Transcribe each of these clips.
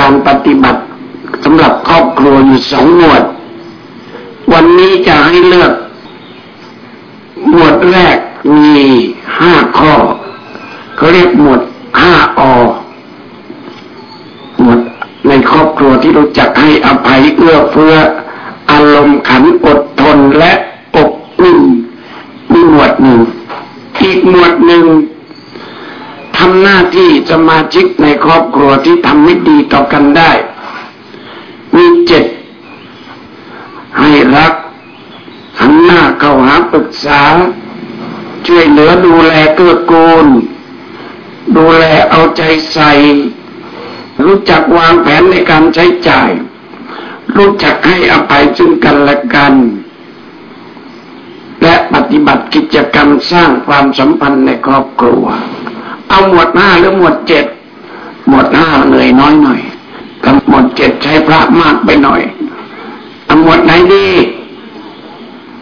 การปฏิบัติสำหรับครอบครัวอยู่สองหมวด วันนี้จะให้เลือก หมวดแรกมีห้าข้อเขาเรียกหมวดห้าอหมวดในครอบครัวที่รู้จักให้อภัยเอื้อเฟื้ออารมณ์ขันอดทนและอบอุ่นมีหมวดหนึ่ง อีกหมวดหนึ่งทำหน้าที่ สมาชิกในครอบครัวที่ทำไม่ดีต่อกันได้ มีเจ็ดให้รักหันหน้าเข้าหาปรึกษา ช่วยเหลือดูแลเกื้อกูล ดูแลเอาใจใส่ รู้จักวางแผนในการใช้จ่าย รู้จักให้อภัยซึ่งกันและกัน และปฏิบัติกิจกรรมสร้างความสัมพันธ์ในครอบครัว เอาหมวดห้าหรือหมวดเจ็ดหมวดห้าเหนื่อยน้อยหน่อยกับหมวดเจ็ดใช้พระมากไปหน่อยเอาหมวดไหนดี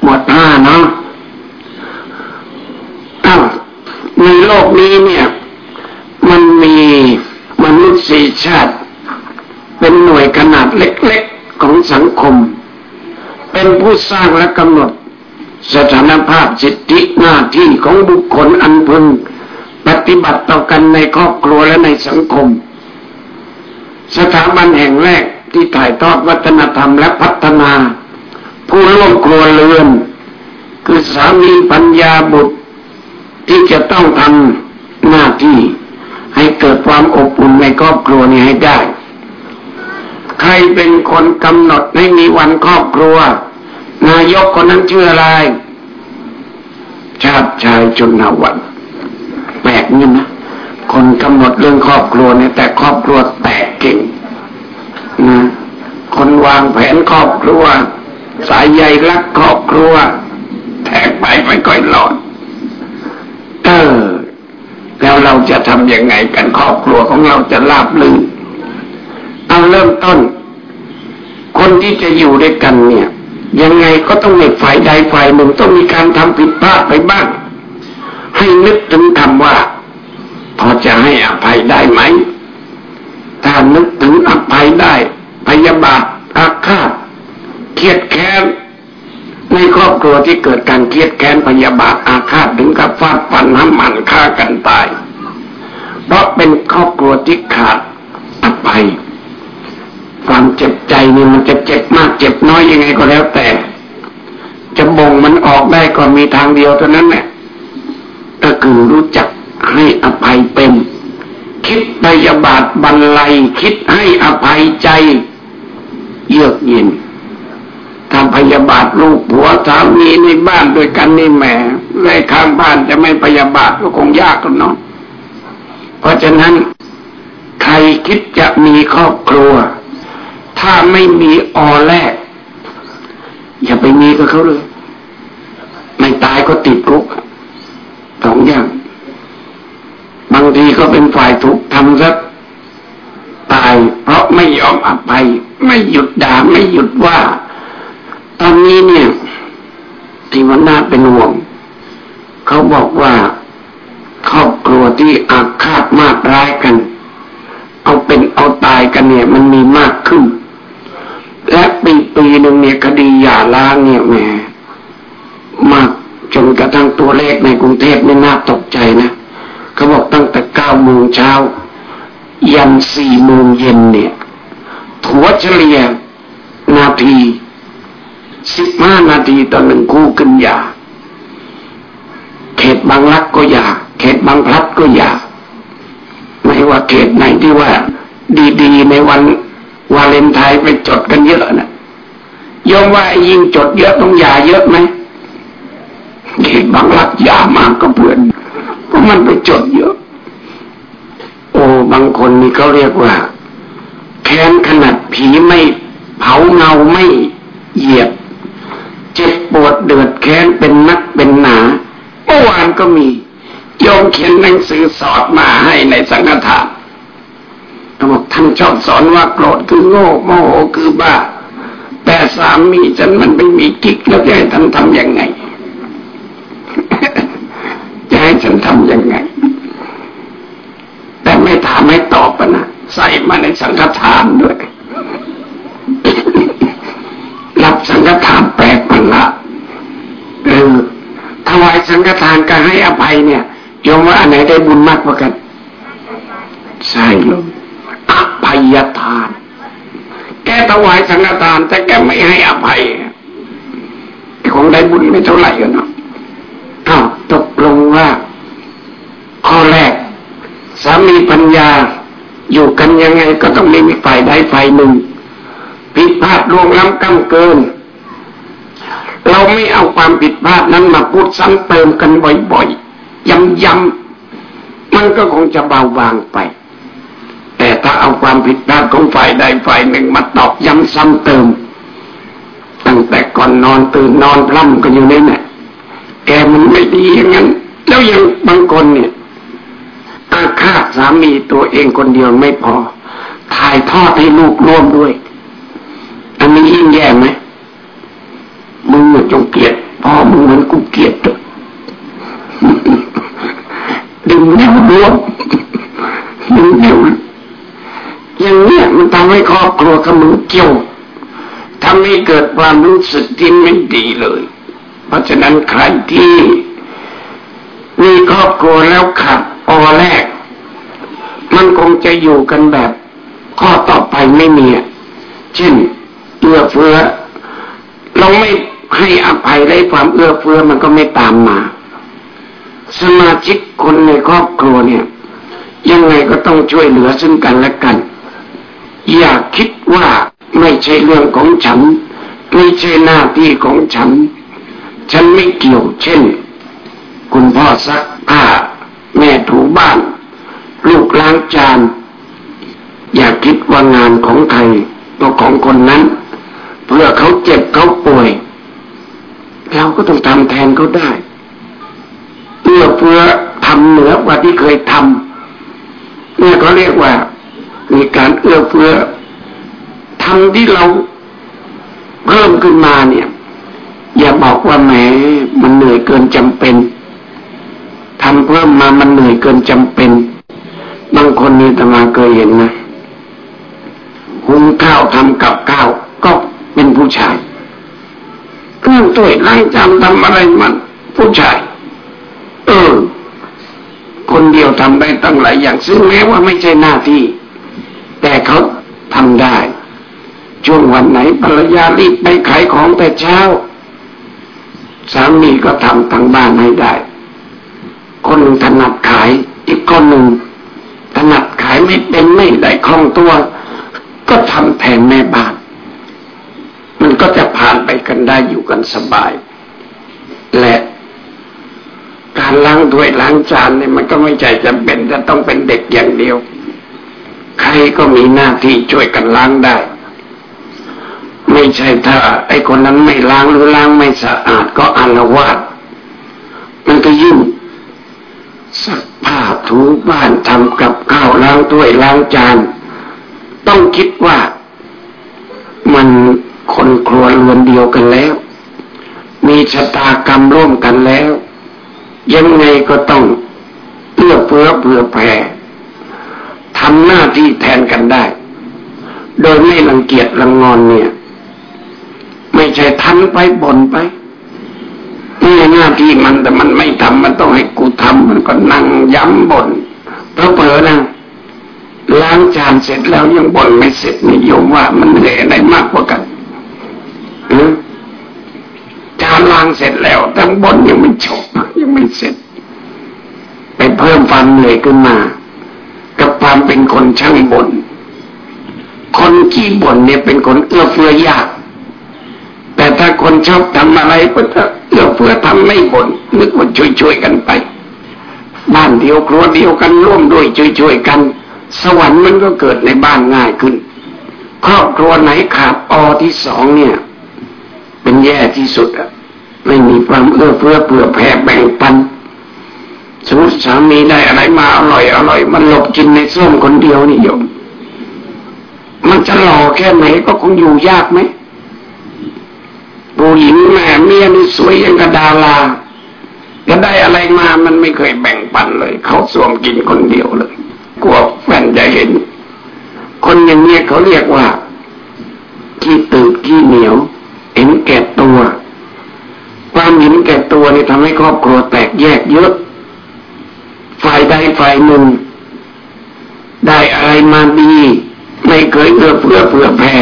หมวดห้าเนาะอ้าวในโลกนี้เนี่ย มันมีมนุษยชาติ เป็นหน่วยขนาดเล็กๆของสังคม เป็นผู้สร้างและกำหนดสถานภาพสิทธิหน้าที่ของบุคคลอันพึง ปฏิบัติต่อกันในครอบครัวและในสังคม สถาบันแห่งแรกที่ถ่ายทอดวัฒนธรรมและพัฒนา ผู้ร่วมครัวเรือน คือสามีปัญญาบุตร ที่จะต้องทำหน้าที่ให้เกิดความอบอุ่นในครอบครัวนี้ให้ได้ ใครเป็นคนกำหนดให้มีวันครอบครัว นายกคนนั้นชื่ออะไร ชาติชายจุนวัน แปลกเงี้ยนะคนกำหนดเรื่องครอบครัวเนี่ยแต่ครอบครัวแตกเก่งนะคนวางแผนครอบครัว สายใยรักครอบครัว แตกไปไม่ค่อยหลอดเออแล้วเราจะทำยังไงกันครอบครัวของเราจะราบลื่นเอาเริ่มต้น คนที่จะอยู่ด้วยกันเนี่ย ยังไงก็ต้องมีฝ่ายใดฝ่ายหนึ่งต้องมีการทำผิดพลาดไปบ้าง ให้นึกถึงคำว่า พอจะให้อภัยได้ไหม ถ้านึกถึงอภัยได้ พยาบาทอาฆาตเครียดแค้นในครอบครัวที่เกิดการเครียดแค้นพยาบาทอาฆาตถึงกับฟาดฟันน้ำมันฆ่ากันตาย เพราะเป็นครอบครัวที่ขาดอภัยความเจ็บใจนี่มันจะเจ็บมากเจ็บน้อยยังไงก็แล้วแต่ จะบ่งมันออกได้ก็มีทางเดียวเท่านั้นแหละก็คือรู้จัก ให้อภัยเป็น คิดพยาบาทบรรลัย คิดให้อภัยใจ เยือกเย็นทำพยาบาทลูกผัวสามีในบ้านด้วยกันนี่แหมในข้างบ้านจะไม่พยาบาทก็คงยากกันเนาะเพราะฉะนั้น ใครคิดจะมีครอบครัว ถ้าไม่มีออแรก อย่าไปมีกับเขาเลย ไม่ตายก็ติดคุกสองอย่างางทีก็เป็นฝ่ายถูกทำซะตาย เพราะไม่ยอมอภัย ไม่หยุดด่าไม่หยุดว่า ตอนนี้เนี่ยที่มันน่าเป็นห่วง เขาบอกว่าครอบครัวที่อาฆาตมากร้ายกัน เอาเป็นเอาตายกันเนี่ย มันมีมากขึ้น และปีปีหนึ่งเนี่ยคดีหย่าร้างเนี่ยแหมมากจนกระทั่งตัวเลขในกรุงเทพไม่น่าตกใจนะ เขาบอกตั้งแต่เก้าโมงเช้า ยันสี่โมงเย็นเนี่ยถัวเฉลี่ยนาทีสิบห้านาทีต่อหนึ่งคู่ขึ้นยา เขตบางรักก็ยา เขตบางพลัดก็ยา ไม่ว่าเขตไหนที่ว่า ดีๆ ในวันวาเลนไทน์ไปจดกันเยอะนะยอมว่ายิ่งจดเยอะต้องยาเยอะไหมเด็กบางรักยามากก็เพื่อน มันไปจดเยอะ โอ้บางคนนี่เขาเรียกว่า แค้นขนาดผีไม่เผาเงาไม่เหยียบ เจ็บปวดเดือดแค้นเป็นนักเป็นหนาเมื่อวานก็มีโยมเขียนหนังสือสอนมาให้ในสังฆทานเขาบอกท่านชอบสอนว่าโกรธคือโง่โมโหคือบ้าแต่สามีฉันมันไม่มีกิ๊กแล้วจะให้ท่านทำยังไง จะให้ฉันทำยังไง แต่ไม่ถามไม่ตอบนะใส่มาในสังฆทานด้วย รับสังฆทานแปลกมันละเออถวายสังฆทานการให้อภัยเนี่ยยอมว่าอันไหนได้บุญมากกว่ากัน ใช่ลงอภัยทาน แกถวายสังฆทาน แต่แกไม่ให้อภัยของได้บุญไม่เท่าไหร่กันเนาะอ้าวตกลง ว่า ข้อแรก สามีปัญญาอยู่กันยังไงก็ต้องมีฝ่ายใดฝ่ายหนึ่งผิดพลาดล่วงล้ำก้ำเกิน เราไม่เอาความผิดพลาดนั้นมาพูดซ้ำเติมกันบ่อยๆย้ำๆมันก็คงจะเบาบางไป แต่ถ้าเอาความผิดพลาดของฝ่ายใดฝ่ายหนึ่งมาตอกย้ำซ้ำเติม ตั้งแต่ก่อนนอนตื่นนอนพร่ำกันอยู่นี่แหละแกมันไม่ดีอย่างนั้น แล้วยังบางคนเนี่ยอาฆาตสามีตัวเองคนเดียวไม่พอ ถ่ายทอดให้ลูกร่วมด้วย อันนี้ยิ่งแย่ไหมมึงจงเกลียดพ่อมึงเหมือนกูเกลียดดึงแนวรวมดึงแนวอย่างเนี้ยมันทำให้ครอบครัวขมึงเกี่ยวทำให้เกิดความรู้สึกที่ไม่ดีเลย เพราะฉะนั้นใครที่ มีครอบครัวแล้วขัดออแรก มันคงจะอยู่กันแบบ ข้อต่อไปไม่มีเช่นเอื้อเฟื้อ เราไม่ให้อภัยได้ความเอื้อเฟื้อมันก็ไม่ตามมา สมาชิกคนในครอบครัวเนี่ย ยังไงก็ต้องช่วยเหลือซึ่งกันและกัน อย่าคิดว่าไม่ใช่เรื่องของฉัน ไม่ใช่หน้าที่ของฉัน ฉันไม่เกี่ยวเช่น คุณพ่อซักผ้าแม่ถูบ้าน ลูกล้างจาน อย่าคิดว่างานของใครตัวของคนนั้น เพื่อเขาเจ็บเขาป่วย เราก็ต้องทำแทนเขาได้เพื่อเพื่อทำเหนือกว่าที่เคยทำเนี่ยเขาเรียกว่า มีการเอื้อเฟื้อทำที่เราเพิ่มขึ้นมาเนี่ย อย่าบอกว่าแหมมันเหนื่อยเกินจำเป็น ทำเพิ่มมามันเหนื่อยเกินจำเป็น บางคนนี่ตมาเคยเห็นนะหุงข้าวทำกับข้าวก็เป็นผู้ชายเครื่องตัวยล้างจานทำอะไรมัน ผู้ชาย เออ คนเดียวทำได้ตั้งหลายอย่าง ซึ่งแม้ว่าไม่ใช่หน้าที่ แต่เขาทำได้ ช่วงวันไหนภรรยารีบไปขายของแต่เช้าสามีก็ทำทางบ้านให้ได้ คนถนัดขาย อีกคนหนึ่งถนัดขายไม่เป็นไม่ได้คล่องตัว ก็ทำแทนแม่บ้าน มันก็จะผ่านไปกันได้อยู่กันสบาย และการล้างถ้วยล้างจานเนี่ยมันก็ไม่ใจจำเป็นจะต้องเป็นเด็กอย่างเดียว ใครก็มีหน้าที่ช่วยกันล้างได้ ไม่ใช่ถ้า ไอ้คนนั้นไม่ล้างหรือล้างไม่สะอาดก็อารวาสมันก็ยิ่ง สักผ้าถูบ้านทำกับข้าวล้างถ้วยล้างจาน ต้องคิดว่า มันคนครัวรวนเดียวกันแล้ว มีชะตากรรมร่วมกันแล้ว ยังไงก็ต้องเอื้อเฟื้อเผื่อแผ่ทำหน้าที่แทนกันได้ โดยไม่รังเกียจรังงอนเนี่ย ไม่ใช่ทำไปบ่นไป นี่หน้าที่มันแต่มันไม่ทำมันต้องให้กูทำมันก็นั่งย้ำบ่นเพราะเผลอนะล้างจานเสร็จแล้วยังบ่นไม่เสร็จนิยมว่ามันเหนื่อยอะไรมากกว่ากันจานล้างเสร็จแล้วแต่บ่นยังไม่จบยังไม่เสร็จ ไปเพิ่มความเหนื่อยขึ้นมา กับความเป็นคนช่างบน่นคนขี้บ่นเนี่ยเป็นคนเอื้อเฟื้อยาก ถ้าคนชอบทำอะไรก็จะเอื้อเฟื้อทำไม่บ่นนึกว่าช่วยๆกันไป บ้านเดียวครัวเดียวกันร่วมด้วยช่วยๆกัน สวรรค์มันก็เกิดในบ้านง่ายขึ้น ครอบครัวไหนขาดอที่สองเนี่ย เป็นแย่ที่สุดอะไม่มีความเอื้อเฟื้อเผื่อแผ่แบ่งปันสมมติสามีได้อะไรมาอร่อยอร่อย มันหลบกินในส้มคนเดียวนี่โยมมันจะหล่อแค่ไหนก็คงอยู่ยากไหม ผู้หญิงแม่เมียนี่สวยยังกระดาลาก็ได้อะไรมามันไม่เคยแบ่งปันเลย เขาสวมกินคนเดียวเลยกลัวแฟนจะเห็น คนอย่างเขาเรียกว่าขี้ตืดขี้เหนียว เห็นแก่ตัว ความเห็นแก่ตัวนี่ทำให้ครอบครัวแตกแยกเยอะ ฝ่ายใดฝ่ายหนึ่ง ได้อะไรมาดี ไม่เคยเอื้อเฟื้อเผื่อแผ่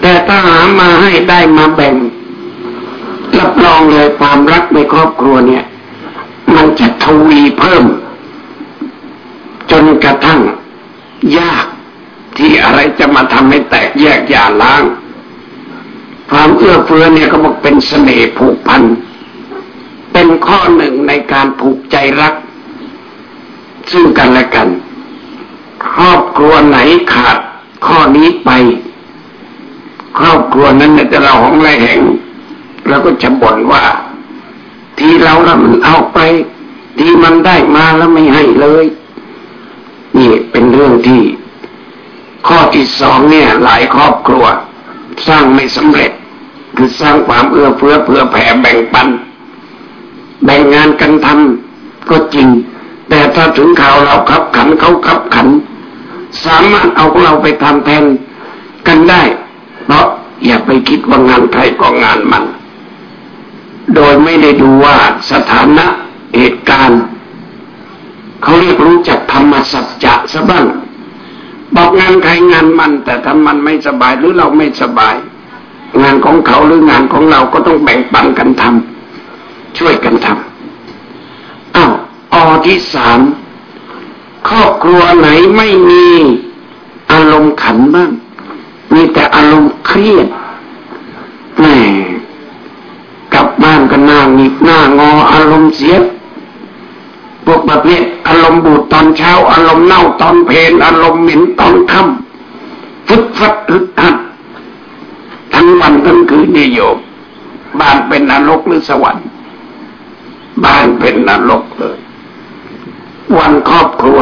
แต่ถ้าหามาให้ได้มาแบ่ง รับรองเลยความรักในครอบครัวเนี่ย มันจะทวีเพิ่ม จนกระทั่ง ยากที่อะไรจะมาทำให้แตกแยกอย่าล้าง ความเอื้อเฟื้อเนี่ยก็บอกเป็นเสน่ห์ผูกพัน เป็นข้อหนึ่งในการผูกใจรัก ซึ่งกันและกัน ครอบครัวไหนขาดข้อนี้ไป ครอบครัวนั้นจะเราห้องไรแห่ง แล้วก็จะบ่นว่า ที่เราล้วมันเอาไป ที่มันได้มาแล้วไม่ให้เลยนี่เป็นเรื่องที่ ข้อที่สองเนี่ย หลายครอบครัว สร้างไม่สำเร็จ คือสร้างความเอื้อเฟื้อเผื่อแผ่แบ่งปัน แบ่งงานกันทำก็จริง แต่ถ้าถึงข่าวเราขับขันเขาขับขัน สามารถเอาเราไปทำแทนกันได้ เพราะอย่าไปคิดว่างานใครก็งานมัน โดยไม่ได้ดูว่าสถานะเหตุการณ์เขาเรียกรู้จักธรรมสัจจะซะบ้างบอกงานใครงานมัน แต่ถ้ามันไม่สบายหรือเราไม่สบาย งานของเขาหรืองานของเราก็ต้องแบ่งปันกันทำช่วยกันทำอ้าวอที่สามครอบครัวไหนไม่มีอารมณ์ขันบ้าง มีแต่อารมณ์เครียดแหม บ้านก็หน้าหงิกหน้างออารมณ์เสียพวกประเภทอารมณ์บูดตอนเช้า อารมณ์เน่าตอนเพลนอารมณ์เหม็นตอนค่ำฟึดฟัดอึดอัดทั้งวันทั้งคืนนี่โยมบ้านเป็นนรกหรือสวรรค์ บ้านเป็นนรกเลย วันครอบครัว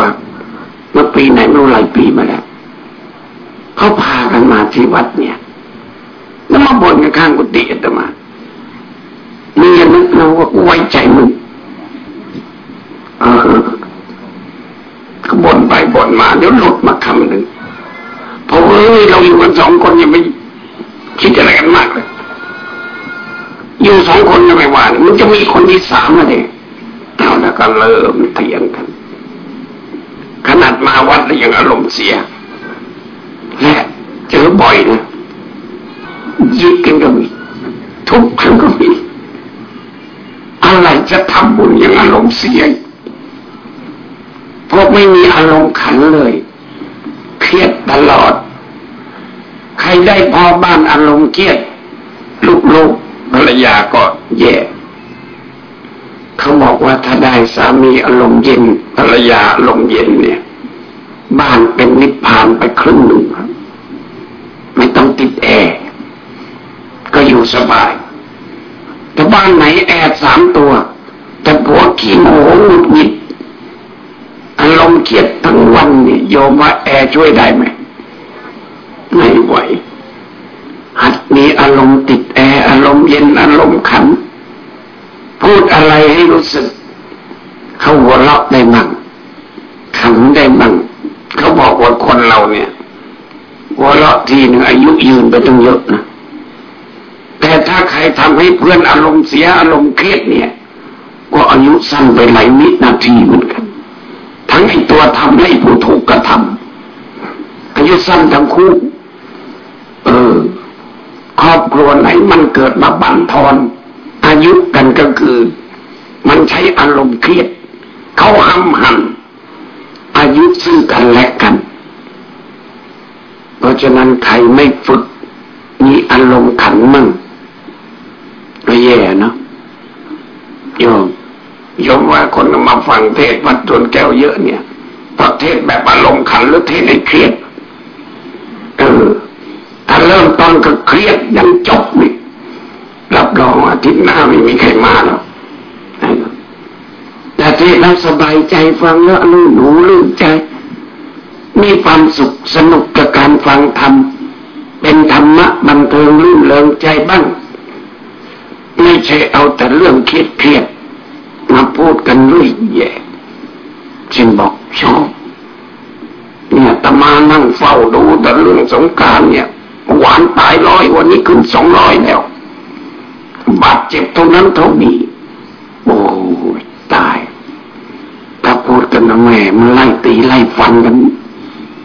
เมื่อปีไหนไม่รู้หลายปีมาแล้วเขาพากันมาที่วัดเนี่ยแล้วมาบ่นกันข้างกุฏิอาตมา มีนึกนะว่าไว้ใจมึงก็บ่นไปบ่นมาเดี๋ยวหลุดมาคำหนึ่งเพอเอ้ยเราอยู่กันสองคนยังไม่คิดอะไรกันมากเลย อยู่สองคนยังไม่ว่ามันจะมีคนที่สามอะเด็กเอาแล้วก็เริ่มเถียงกัน ขนาดมาวัดแล้วยังอารมณ์เสีย และเจอบ่อยนะยึดกันก็มีทุกครั้งก็มี อะไรจะทำบุญยังอารมณ์เสียพวกไม่มีอารมณ์ขันเลยเครียดตลอด ใครได้พ่อบ้านอารมณ์เครียดลูกๆภรรยาก็แย่เขาบอกว่าถ้าได้สามีอารมณ์เย็นภรรยาอารมณ์เย็นเนี่ย บ้านเป็นนิพพานไปครึ่งหนึ่งครับไม่ต้องติดแอร์ก็อยู่สบาย แต่บ้านไหนแอร์สามตัว แต่ผัวขี้โมโหหงุดหงิดอารมณ์เครียดทั้งวันนี่โยมว่าแอร์ช่วยได้ไหมไม่ไหวหัดมีอารมณ์ติดแอร์อารมณ์เย็นอารมณ์ขัน พูดอะไรให้รู้สึก เขาหัวเราะได้มั่งขำได้มั่งเขาบอกว่าคนเราเนี่ยหัวเราะทีหนึ่งอายุยืนไปตั้งเยอะนะ แต่ถ้าใครทำให้เพื่อนอารมณ์เสียอารมณ์เครียดเนี่ย ก็อายุสั้นไปหลายวินาทีเหมือนกัน ทั้งไอตัวทำให้ผู้ถูกกระทำอายุสั้นทั้งคู่ เออ ครอบครัวไหนมันเกิดมาบั่นทอน อายุกันก็คือ มันใช้อารมณ์เครียด เขาห้ำหันอายุซึ่งกันและกัน เพราะฉะนั้นใครไม่ฝึกมีอารมณ์ขันมั่ง แย่เนาะโยมยมว่าคนมาฟังเทศวัดจนแก้วเยอะเนี่ยพอเทศแบบอารมณ์ขันหรือเทศให้เครียดเออถ้าเริ่มตอนก็เครียดยังจบนี่รับรองอาทิตย์หน้าไม่มีใครมาแล้วแต่เทศเราสบายใจฟังแล้วลื่นหูลื่นใจ มีความสุขสนุกกับการฟังธรรมเป็นธรรมะบันเทิงลื่นเริงใจบ้าง ใช่เอาแต่เรื่องเครียดเครียดมาพูดกันด้วยแย่จึงบอกชอบเนี่ยตมานั่งเฝ้าดูแต่เรื่องสงการเนี่ย หวานตายร้อยวันนี้ขึ้นสองร้อยแล้วบาดเจ็บเท่านั้นเท่านี้โอ้ตาย ถ้าพูดกันนะแม่มันไล่ตีไล่ฟันกัน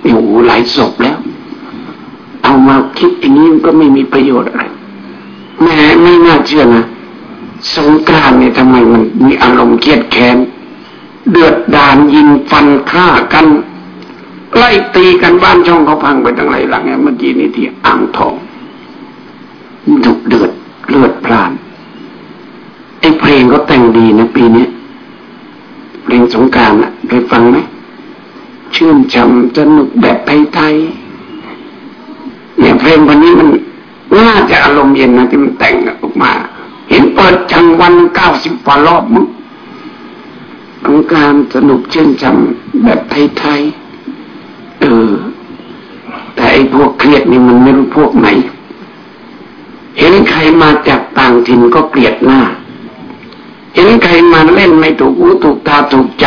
โอ้หลายศพแล้ว เอามาคิดอย่างนี้ก็ไม่มีประโยชน์อะไรแม่ไม่น่าเชื่อนะ สงกรานเนี่ยทำไมมันมีอารมณ์เครียดแค้นเดือดดานยิงฟันฆ่ากัน ไล่ตีกันบ้านช่องเขาพังไปตั้งไรหลังเนี่ยเมื่อกี้นี่ที่อ่างทองดุเดือดเลือดพล่านไอ้เพลงก็แต่งดีนะปีนี้เพลงสงการอะเคยฟังไหมชื่นชมสนุกแบบไทยๆเนี่ยเพลงวันนี้มันน่าจะอารมณ์เย็นนะที่มันแต่งออกมา เห็นเปิดจังวันเก้าสิบกว่ารอบมั้งสงการสนุกเช่นชมแบบไทยๆเออ แต่ไอ้พวกเครียดนี่มันไม่รู้พวกไหน เห็นใครมาจากต่างถิ่นก็เกลียดหน้า เห็นใครมาเล่นไม่ถูกหูถูกตาถูกใจ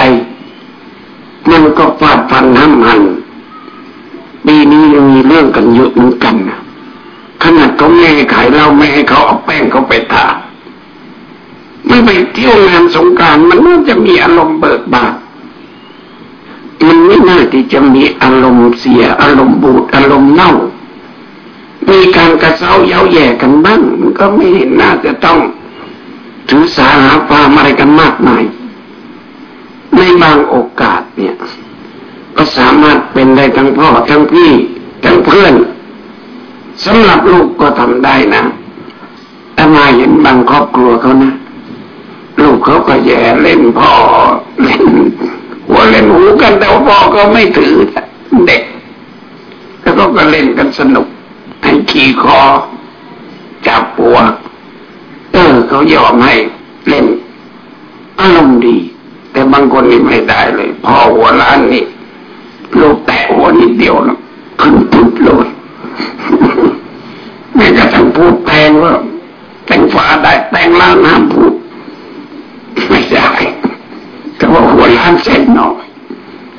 มันก็ฟาดฟันห้ำหันปีนี้ยังมีเรื่องกันเยอะเหมือนกันนะขนาดเขาไม่ให้ขายเหล้าไม่ให้เขาเอาแป้งเขาไปทา ไม่ไปเที่ยวงานสงการมันน่าจะมีอารมณ์เบิกบานมันไม่น่าที่จะมีอารมณ์เสียอารมณ์บูดอารมณ์เน่า มีการกระเซ้าเย้าแย่กันบ้าง มันก็ไม่เห็นน่าจะต้องถือสาหาความอะไรกันมากมาย ในบางโอกาสเนี่ย ก็สามารถเป็นได้ทั้งพ่อทั้งพี่ทั้งเพื่อนสำหรับลูกก็ทำได้นะแต่มาเห็นบางครอบครัวเขานะ ลูกเขาก็แย่เล่นพ่อเล่นหัวเล่นหูกันแต่ว่าพ่อก็ไม่ถือเด็ก แล้วก็ก็เล่นกันสนุกให้ขี่คอจับปัวเออเขายอมให้เล่นอารมณ์ดี แต่บางคนนี่ไม่ได้เลยพ่อหัวล้านนี่ลูกแตะหัวนิดเดียวนะขึ้นปุ๊บเลยแม้กระทั่งพูดแทงว่าแต่งฝาได้แต่งล้านน้ำพูด ไม่ได้แต่ว่าหัวล้านเส้นหน่อย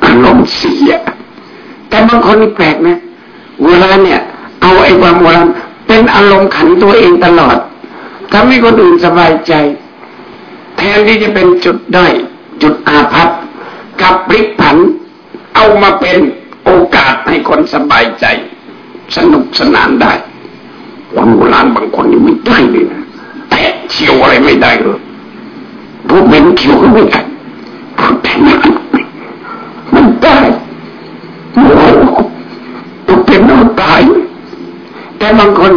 อารมณ์เสีย แต่บางคนนี่แปลกนะเวลาเนี่ย เอาไอ้ความหัวลานเป็นอารมณ์ขันตัวเองตลอดทำให้คนอื่นสบายใจ แทนที่จะเป็นจุดด้อยจุดอาภัพกับพลิกผัน เอามาเป็นโอกาสให้คนสบายใจ สนุกสนานได้ความโบราณบางคนนี่ไม่ได้เลยนะแตะเฉียวอะไรไม่ได้เลย พวกเป็นเขียวไม่ได้มันตายโอ้ตัวเป็นเอาตาย แต่บางคน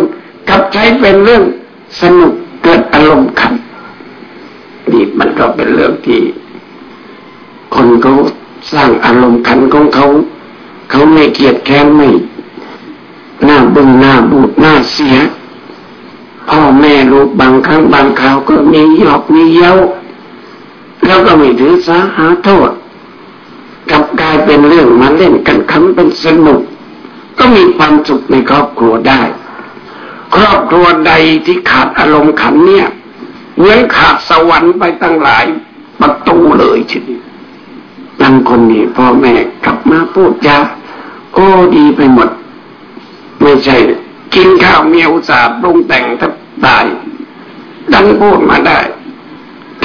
กลับใช้เป็นเรื่องสนุกเกิดอารมณ์ขันนี่มันก็เป็นเรื่องที่ คนเขาสร้างอารมณ์ขันของเขา เขาไม่เกลียดแค้นไม่หน้าบึ้งหน้าบูดหน้าเสียพ่อแม่ลูกบางครั้งบางคราวก็มีหยอกมีเย้า แล้วก็ไม่ถือสาหาโทษกับกลายเป็นเรื่องมาเล่นกันคำเป็นสนุก ก็มีความสุขในครอบครัวได้ ครอบครัวใดที่ขาดอารมณ์ขันเนี่ยเหมือนขาดสวรรค์ไปตั้งหลายประตูเลยทีเดียวนั่นคนนี้พ่อแม่กลับมาพูดจาโอ้ดีไปหมด ไม่ใช่ กินข้าวเมียอุตส่าห์ปรุงแต่งทับตายดันพูดมาได้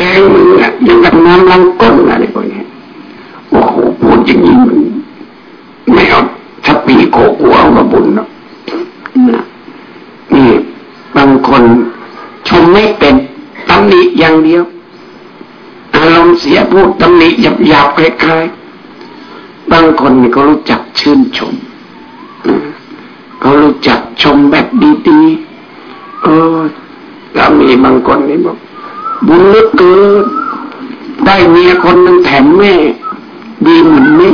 กงมืออะยังกับน้ำล้างก้นอะไรพวกนี้โอ้โหพูดอย่างนี้มันไม่เอาถ้าปีโกกัวเอามาบุญเนาะนี่บางคนชมไม่เป็นตำหนิอย่างเดียว อารมณ์เสียพูดตำหนิหยาบหยาบคล้ายๆบางคนนี่เขารู้จักชื่นชมเขารู้จักชมแบบดีๆเออแล้วมีบางคนนี่บอก บุญลือเกินได้เมียคนหนึ่งแถมแม่ ดีเหมือนแม่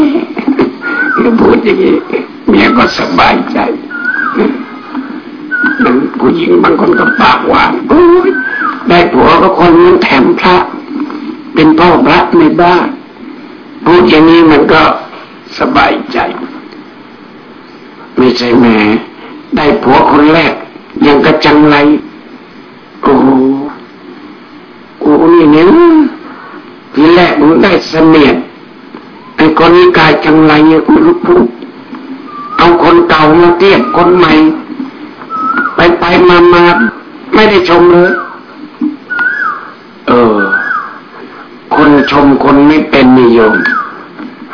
ก็พูดอย่างนี้เมียก็สบายใจนั่นผู้หญิงบางคนก็ปากหวานโอ้ยได้ผัวก็คนนึงแถมพระ เป็นพ่อพระในบ้านพูดอย่างนี้มันก็สบายใจ ไม่ใช่แม่ได้ผัวคนแรกยังกระจังไรโอ้กู นี่เนี่ยทีแรกมันได้เสนียดไอ้คนนี้กายจังไรเนี่ยกูรู้พูดเอาคนเก่ามาเทียบคนใหม่ ไปไปมามาไม่ได้ชมเลยเออ คนชมคนไม่เป็นนิยม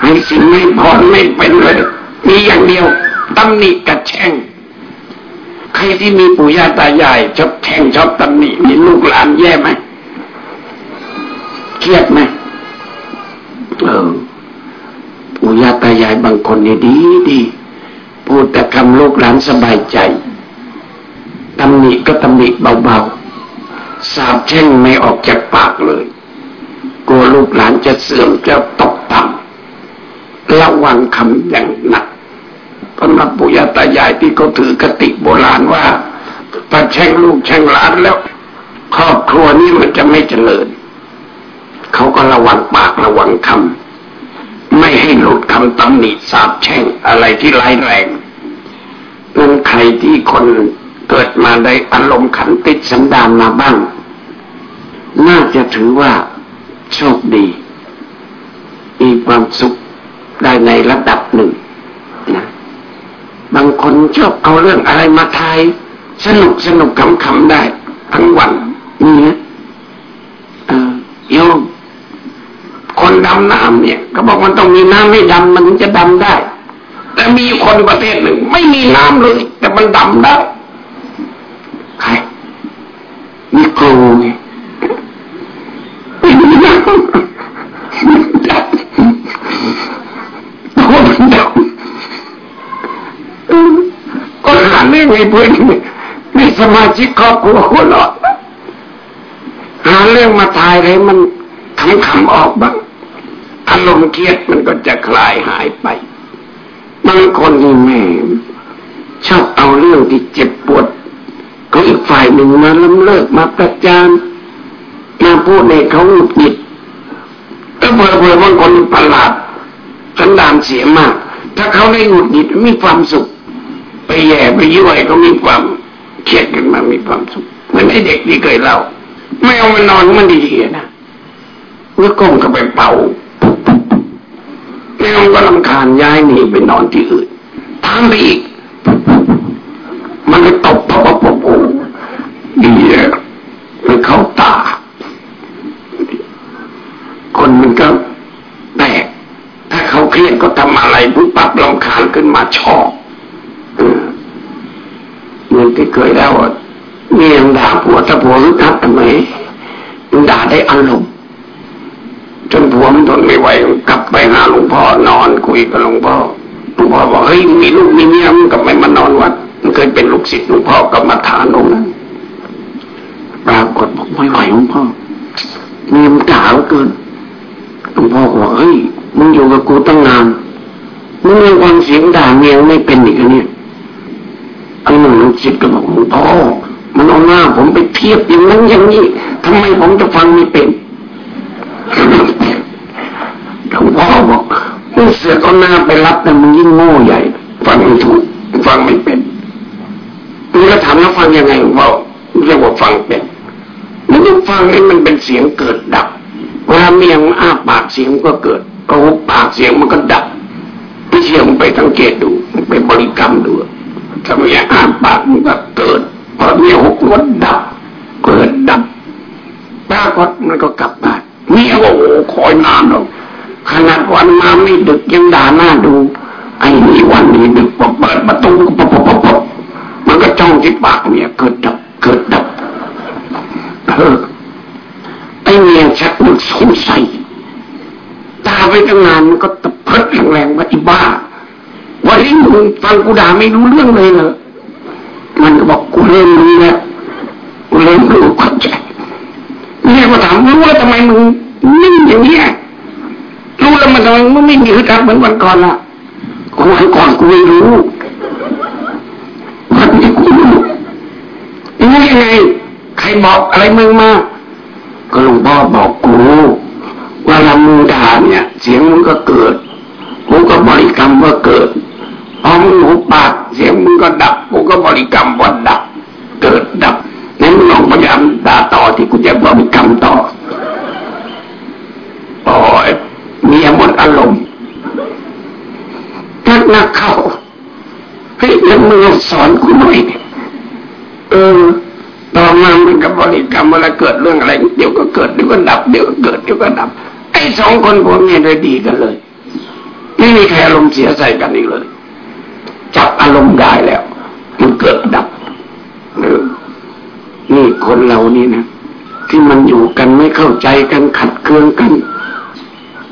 ให้สิ่งไม่พอไม่เป็นเลยมีอย่างเดียวตำหนิกับแช่ง ใครที่มีปู่ย่าตายายชอบแช่งชอบตำหนิมีลูกหลานแย่ไหม เครียดไหมเออปู่ย่าตายายบางคนนี่ดีดีพูดแต่คำลูกหลานสบายใจตำหนิก็ตำหนิเบาๆสาบแช่งไม่ออกจากปากเลยกลัวลูกหลานจะเสื่อมจะตกต่ำระวังคำอย่างหนักสำหรับปู่ย่าตายายที่เขาถือกติโบราณว่าถ้าแช่งลูกแช่งหลานแล้ว ครอบครัวนี้มันจะไม่เจริญ เขาก็ระวังปากระวังคำไม่ให้หลุดคำตำหนิสาบแช่งอะไรที่ร้ายแรงนั่นใครที่คนเกิดมาได้อารมณ์ขันติดสันดานมาบ้าง น่าจะถือว่าโชคดี มีความสุขได้ในระดับหนึ่งนะบางคนชอบเอาเรื่องอะไรมาทายสนุกสนุกขำๆได้ ทั้งวันนี่นะเออโยม คนดำน้ำเนี่ยก็บอกมันต้องมีน้ำให้ดำมันจะดำได้ แต่มีคนประเทศหนึ่ง ไม่มีน้ำเลย แต่มันดำได้ใครมีครูไงไม่มีน้ำดำโอ้มันดำก็หาเรื่องให้เพื่อนในสมาชิกครอบครัวคนละหาเรื่องมาทายเลยมันขำขำออกบ้าง อารมณ์เครียดมันก็จะคลายหายไปบางคนนี่แม่ชอบเอาเรื่องที่เจ็บปวดของอีกฝ่ายหนึ่งมาล้ำเลิกมาประจานมาพูดในเขาหงุดหงิดก็เผื่อเผื่อบางคนประหลาดสันดานเสียมาก ถ้าเขาได้หงุดหงิดมีความสุข ไปแย่ไปยุ่ยก็มีความเครียดขึ้นมามีความสุขเหมือนไอ้เด็กที่เคยเล่า ไม่เอามันนอนมันดีๆนะเมื่อก้มก็ไปเป่า แมวก็ลำคาญย้ายหนีไปนอนที่อื่นทำไปอีก มันไปตบพระปปูดีเลยมันเข้าตา คนมันก็แตกถ้าเขาเครียดก็ทำอะไรปุ๊บปั๊บลำคาญขึ้นมาชอบเมือที่เคยแล้วเมียงด่าผัวถ้าผัวรู้ทักทำไมมันด่าได้อารมณ์ นผัวมันทนไม่ไหวกลับไปหาหลวงพ่อนอนคุยกับหลวงพ่อหลวงพ่อบอกเฮ้ยมีลูกมีเมียมันกลับไปมานอนวัดมันเคยเป็นลูกศิษย์หลวงพ่อกรรมาฐานองค์นั้นปรากฏบอกไม่ไหวหลวงพ่อเมียมันด่าเหลือเกินหลวงพ่อบอกเฮ้ยมึงอยู่กับกูตั้งนานมึงยังฟังเสียงด่าเมียไม่เป็นอีกเนี่ยไอ้หนุ่มลูกศิษย์ก็บอกหลวงพ่อมันเอาหน้าผมไปเทียบอย่างนั้นอย่างนี้ทำไมผมจะฟังไม่เป็น พ่อบอกมึงเสือกเอาหน้าไปรับแต่มึงยิ่งโง่ใหญ่ ฟังไม่ถูกฟังไม่เป็นมึงก็ถามแล้วฟังยังไงหลวงพ่อเรียกว่าฟังเป็นมึงต้องฟังให้มันเป็นเสียงเกิดดับเวลาเมียงอ้าปากเสียงก็เกิดก็หุบปากเสียงมันก็ดับไม่เชื่อมึงไปสังเกตดูไปบริกรรมดูถ้าเมียอ้าปากมันก็เกิดพอเมียหุบมันดับเกิดดับปรากฏมันก็กลับบ้านเมียก็โอ้คอยนานแล้ว ขนาดวันมาไม่ดึกยังด่าหน้าดู ไอ้นี่วันนี้ดึกพอเปิดประตูก็ปปปมันก็จ้องที่ปากเมียเกิดดับเกิดดับเออไอ้เมียชักมันสงสัยตาไปตั้งนานมันก็ตะเพิดแรงๆว่าอีบ้าวันนี้มึงฟังกูด่าไม่รู้เรื่องเลยเหรอมันก็บอกกูเริ่มรู้แล้วกูเริ่มรู้เข้าใจเมียก็ถามรู้แล้วทำไมมึงนิ่งอย่างเนี้ย มันทำไมมึงไม่มีฮึดฮัดเหมือนวันก่อนล่ะวันก่อนกูไม่รู้วันนี้กูรู้รู้ยังไงใครบอกอะไรมึงมาก็หลวงพ่อบอกกูว่าลำมึงด่าเนี่ย เสียงมึงก็เกิดกูก็บริกรรมว่าเกิดพอมึงหุบปากเสียงมึงก็ดับกูก็บริกรรมว่าดับ เกิดดับนั้นมึงลองพยายามด่าต่อที่กูจะบริกรรมต่อโอ้ยมีหมดอารมณ์ทัก นักเข้าแล้วมึงสอนกูหน่อยเออต่อมามันกับบริกรรมเวลาเกิดเรื่องอะไรเดี๋ยวก็เกิดเดี๋ยวก็ดับเดี๋ยวก็เกิดเดี๋ยวก็ดับไอ้สองคนพวกนี้เลยดีกันเลย ไม่มีใครอารมณ์เสียใส่กันอีกเลย จับอารมณ์ได้แล้ว มันเกิดดับเออนี่คนเรานี่นะที่มันอยู่กันไม่เข้าใจกันขัดเคืองกัน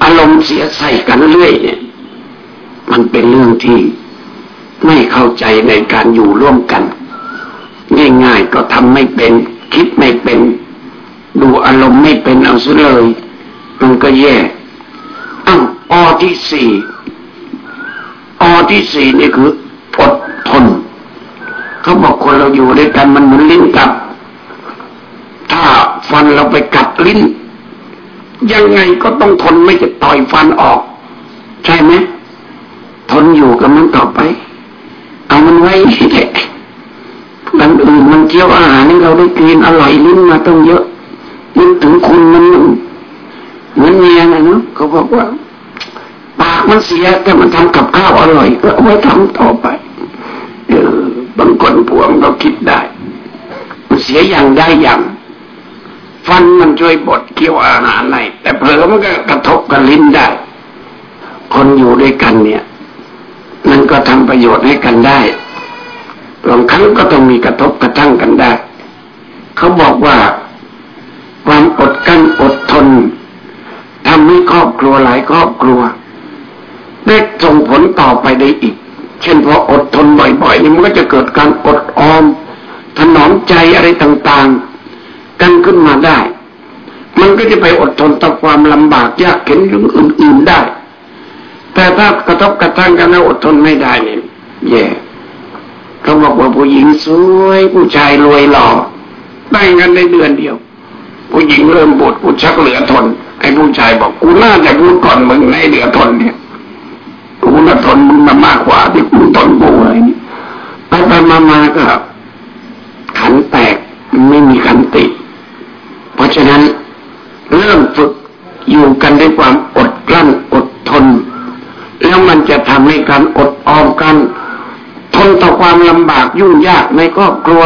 อารมณ์เสียใส่กันเรื่อยเนี่ย มันเป็นเรื่องที่ไม่เข้าใจในการอยู่ร่วมกัน ง่ายๆก็ทำไม่เป็น คิดไม่เป็น ดูอารมณ์ไม่เป็นเอาซะเลย มันก็แย่อ้าวอที่สี่อที่สี่นี่คืออดทนเขาบอกคนเราอยู่ด้วยกันมันเหมือนลิ้นกับ ถ้าฟันเราไปกัดลิ้น ยังไงก็ต้องทนไม่จะต่อยฟันออก ใช่ไหม ทนอยู่กับมันต่อไป เอามันไว้แหละดังอื่นมันเคี้ยวอาหารให้เราได้กินอร่อยลิ้นมาต้องเยอะยิ่งถึงคุณมันเหมือนเมียนะเนาะเขาบอกว่า ปากมันเสียแต่มันทำกับข้าวอร่อยก็ไว้ทำต่อไปเออบางคนพวงก็คิดได้ มันเสียอย่างได้อย่าง ฟันมันช่วยบดเคี้ยวอาหารในแต่เผลอมันก็กระทบกับลิ้นได้ คนอยู่ด้วยกันเนี่ย มันก็ทำประโยชน์ให้กันได้บางครั้งก็ต้องมีกระทบกระทั่งกันได้ เขาบอกว่าความอดกั้นอดทนทำให้ครอบครัวหลายครอบครัวได้ส่งผลต่อไปได้อีก เช่นพออดทนบ่อยๆนี่มันก็จะเกิดการอดออม ถนอมใจอะไรต่างๆ กันขึ้นมาได้ มันก็จะไปอดทนต่อความลำบากยากเข็นเรื่องอื่น ๆได้ แต่ถ้ากระทบกระทั่งกันแล้วอดทนไม่ได้เนี่ยแย่เขาบอกว่าผู้หญิงสวยผู้ชายรวยหล่อแต่งกันในเดือนเดียว ผู้หญิงเริ่มบดกูชักเหลือทนไอ้ผู้ชายบอกกูน่าจะพูดก่อนมึงในเหลือทนเนี่ยกูน่าทนมึงมามากกว่าที่กูทนกูอะไรนี่ไปไปมามาก็ขันแตกไม่มีขันติ เพราะฉะนั้นเริ่มฝึกอยู่กันด้วยความอดกลั้นอดทน แล้วมันจะทำให้การอดออมกันทนต่อความลำบากยุ่งยากในครอบครัว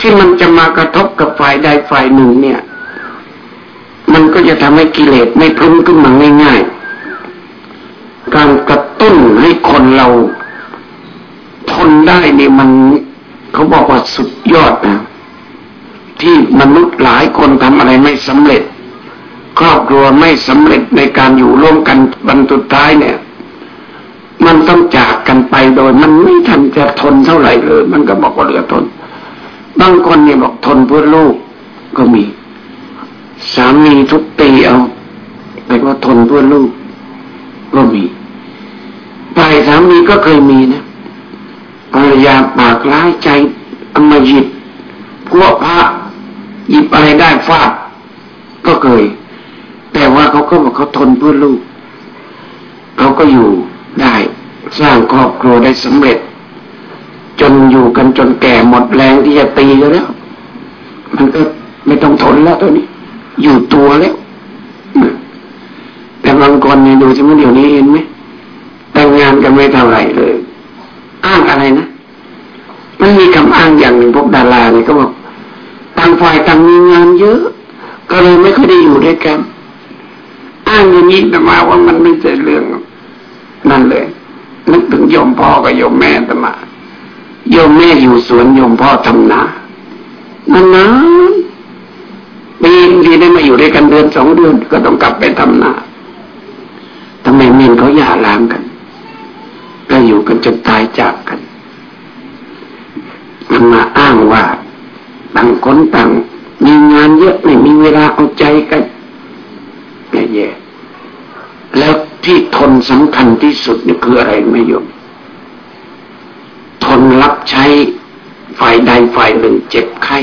ที่มันจะมากระทบกับฝ่ายใดฝ่ายหนึ่งเนี่ย มันก็จะทำให้กิเลสไม่พุ่งขึ้นมาง่ายๆ การกระตุ้นให้คนเราทนได้นี่มันเขาบอกว่าสุดยอดนะที่มนุษย์หลายคนทำอะไรไม่สำเร็จ ครอบครัวไม่สำเร็จในการอยู่ร่วมกันบรรทุท้ายเนี่ย มันต้องจากกันไปโดย มันไม่ทันจะทนเท่าไหร่เลย มันก็บอกว่าเหลือทน บางคนเนี่ยบอกทนเพื่อลูกก็มี สามีทุกตีเอาแต่ว่าทนเพื่อลูกก็มีฝ่ายสามีก็เคยมีนะภรรยาปากร้ายใจอมหยิบพวกพระหยิบอะไรได้ฟาดก็เคย แต่ว่าเขาก็บอกเขาทนเพื่อลูก เขาก็อยู่ได้สร้างครอบครัวได้สำเร็จ จนอยู่กันจนแก่หมดแรงที่จะตีแล้ว มันก็ไม่ต้องทนแล้วตัวนี้ อยู่ตัวแล้วแต่บางคนนี่ดูสิมันเดี๋ยวนี้เห็นไหมแต่งงานกันไม่เท่าไหร่เลย อ้างอะไรนะมันมีคำอ้างอย่างหนึ่งพวกดาราเนี่ยก็บอกต่างฝ่ายต่างมีงานเยอะ ก็เลยไม่ค่อยได้อยู่ด้วยกัน อ้างอย่างนี้แต่มาว่ามันไม่ใช่เรื่อง นั่นเลย นึกถึงโยมพ่อกับโยมแม่ตมาโยมแม่อยู่สวนโยมพ่อทำนานานนปีที่ได้มาอยู่ด้วยกันเดือนสองเดือน ก็ต้องกลับไปทำนาทำไมเมียนเขาหย่าร้างกันก็อยู่กันจนตายจากกันมันมาอ้างว่าต่างคนต่างมีงานเยอะไม่มีเวลาเอาใจกันแย่ แล้วที่ทนสำคัญที่สุดนี่คืออะไรไม่ยม ทนรับใช้ฝ่ายใดฝ่ายหนึ่งเจ็บไข้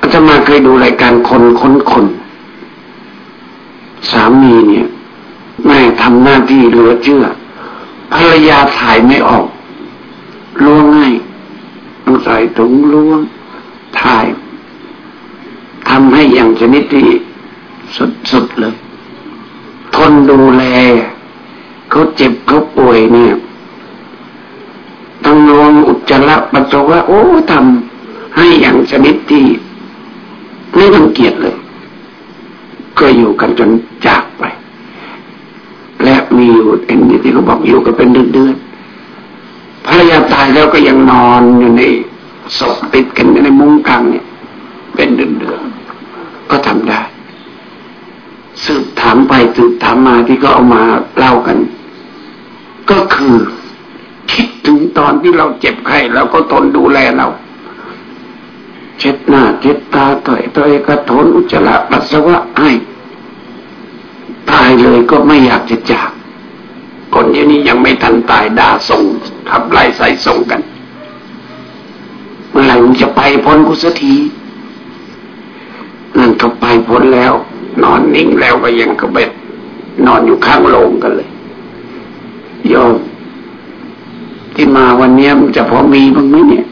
อาตมาเคยดูรายการคนค้นคนสามีเนี่ยแม่ทำหน้าที่เหลือเชื่อภรรยาถ่ายไม่ออกล้วงง่ายต้องใส่ถุงล้วงถ่ายทำให้อย่างชนิดที่สุดๆเลย ทนดูแลเขาเจ็บเขาป่วยเนี่ยอุจจาระปัสสาวะโอ้ทำให้อย่างชนิดที่ไม่ต้องเกียดเลย ก็อยู่กันจนจากไป และมีอยู่เอ็นที่เขาบอกอยู่กันเป็นเดือนๆภรรยาตายแล้วก็ยังนอนอยู่ในศพติดกันในมุ้งกลางเนี่ย เป็นเดือนๆก็ทำได้ามไปสืบถามมาที่ก็เอามาเล่ากัน ก็คือ คิดถึงตอนที่เราเจ็บไข้แล้วก็ทนดูแลเรา เช็ดหน้าเช็ดตาต่อยต่อยกระทนอุจจาระปัสสาวะให้ตายเลยก็ไม่อยากจะจากคนอย่างนี้ยังไม่ทันตายด่าส่งขับไล่ใส่ส่งกัน เมื่อไหร่มึงจะไปพ้นกุศทีนั่นก็ไปพ้นแล้ว นอนนิ่งแล้วก็ยังกระเบ็ด นอนอยู่ข้างโลงกันเลย โยมที่มาวันนี้มันจะพอมีบ้างไหมเนี่ย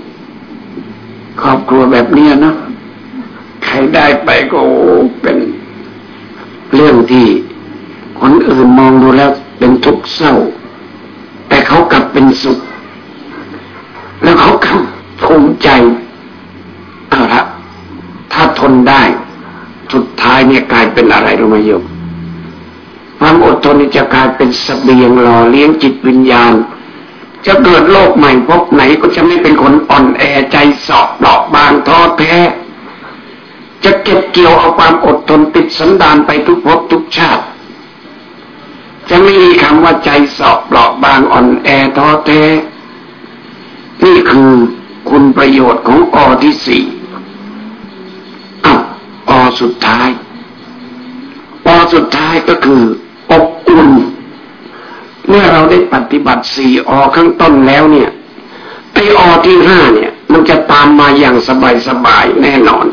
ครอบครัวแบบเนี้ยนะใครได้ไปก็เป็นเรื่องที่คนอื่นมองดูแล้วเป็นทุกข์เศร้า แต่เขากลับเป็นสุข แล้วเขากลับภูมิใจเอาละถ้าทนได้ เนี่ยกลายเป็นอะไรรู้ไหมโยมความอดทนจะกลายเป็นสเสบียงหล่อเลี้ยงจิตวิญญาณ จะเกิดโลกใหม่พบไหนก็จะไม่เป็นคนอ่อนแอใจสอบดอกบางท้อแท้ จะเก็บเกี่ยวเอาความอดทนติดสันดานไปทุกภพทุกชาติ จะไม่มีคำว่าใจสอบดอกบางอ่อนแอท้อแท้นี่คือคุณประโยชน์ของอที่สี่อสุดท้าย อสุดท้ายก็คืออบอุ่น เมื่อเราได้ปฏิบัติสี่อข้างต้นแล้วเนี่ยไออที่ห้าเนี่ย มันจะตามมาอย่างสบายๆแน่นอน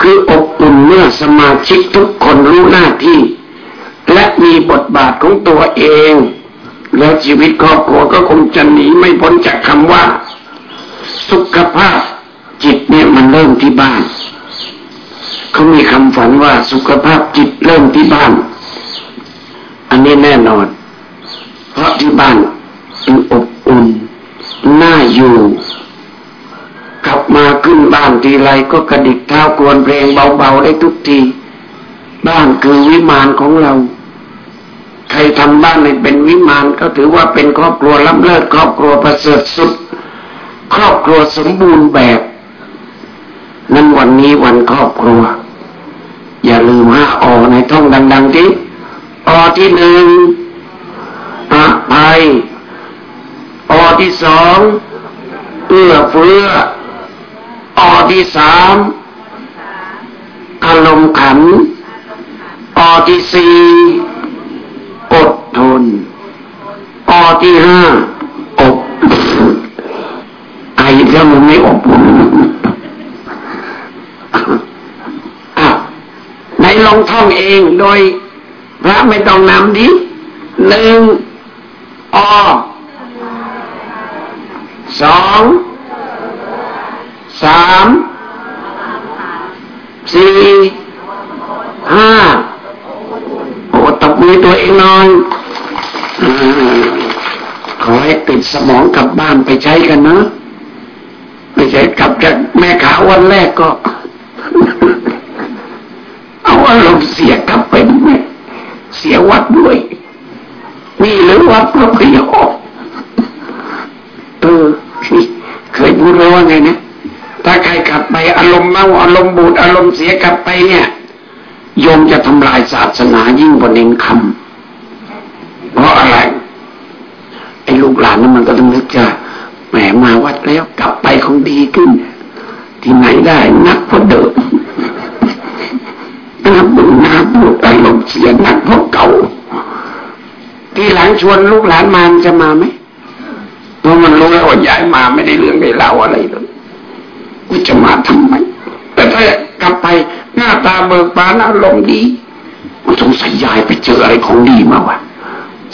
คืออบอุ่นเมื่อสมาชิกทุกคนรู้หน้าที่ และมีบทบาทของตัวเอง แล้วชีวิตครอบครัวก็คงจะหนีไม่พ้นจากคำว่า สุขภาพจิตเนี่ยมันเริ่มที่บ้าน เขามีคำฝันว่าสุขภาพจิตเริ่มที่บ้าน อันนี้แน่นอน เพราะที่บ้านมันอบอุ่นน่าอยู่ กลับมาขึ้นบ้านทีไรก็กระดิกเท้ากวนเพลงเบาๆได้ทุกที บ้านคือวิมานของเรา ใครทำบ้านให้เป็นวิมานก็ถือว่าเป็นครอบครัวล้ำเลิศครอบครัวประเสริฐสุด ครอบครัวสมบูรณ์แบบนั้นวันนี้วันครอบครัว อย่าลืมห้าอในท่องดัง ๆ ที่อที่หนึ่งอภัยอที่สองเอื้อเฟื้ออที่สามอารมณ์ขันอที่สี่อดทนอที่ห้าอบไอ้ถ้ามันไม่อบ ลองท่องเองโดยพระไม่ต้องนำดิหนึ่งอสองสามสี่ห้าโอ้ตบมือตัวเองนอยขอให้ติดสมองกลับบ้านไปใช้กันนะ ไม่ใช่กลับจากแม่ขาวันแรกก็ เอาอารมณ์เสียกลับไปด้วย เสียวัดด้วย นี่หรือวัดพระพยอเออเคยพูดไว้ว่าไงนะ ถ้าใครกลับไปอารมณ์เมาอารมณ์บูดอารมณ์เสียกลับไปเนี่ยโยมจะทำลายศาสนายิ่งกว่าเน้นคำเพราะอะไร ไอ้ลูกหลานนั้นมันก็ต้องนึกจะแหมมาวัดแล้วกลับไปคงดีขึ้น ที่ไหนได้นักพอเดิม น้ำบุญน้ำบุญอารมณ์เสียนักพวกเก่า ที่หลังชวนลูกหลานมาจะมาไหมเพราะมันรู้แล้วว่าย้ายมาไม่ได้เรื่องได้เล่าอะไรเลยกูจะมาทำไมแต่ถ้ากลับไปหน้าตาเบิกบานอารมณ์ดีสงสัยยายไปเจออะไรของดีมาวะ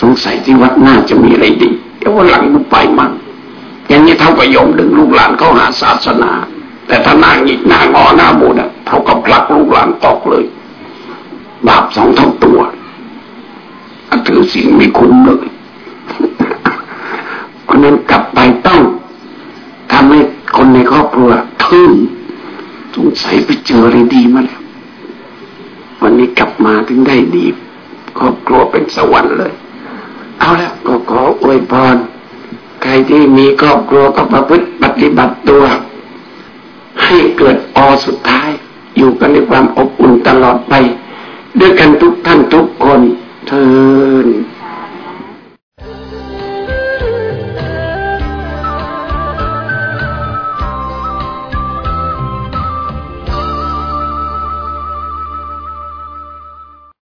สงสัยที่วัดน่าจะมีอะไรดีเดี๋ยววันหลังกูไปมั่งอย่างนี้เท่ากับยมดึงลูกหลานเข้าหาศาสนา แต่ถ้านางอีกนางอหน้าบูดเท่ากับผลักลูกหลานตอกเลย บาปสองเท่าตัวถือสิ่งไม่คุ้มเลยเพราะนั้นกลับไปต้องทำให้ครอบครัวทึ่งสงสัยไปเจออะไรดีมาแล้ววันนี้กลับมาถึงได้ดี ครอบครัวเป็นสวรรค์เลย เอาละก็ขออวยพรใครที่มีครอบครัวก็ประพฤติปฏิบัติตัว ให้เกิดอสุดท้าย อยู่กันในความอบอุ่นตลอดไป ด้วยกันทุกท่านทุกคนเทิน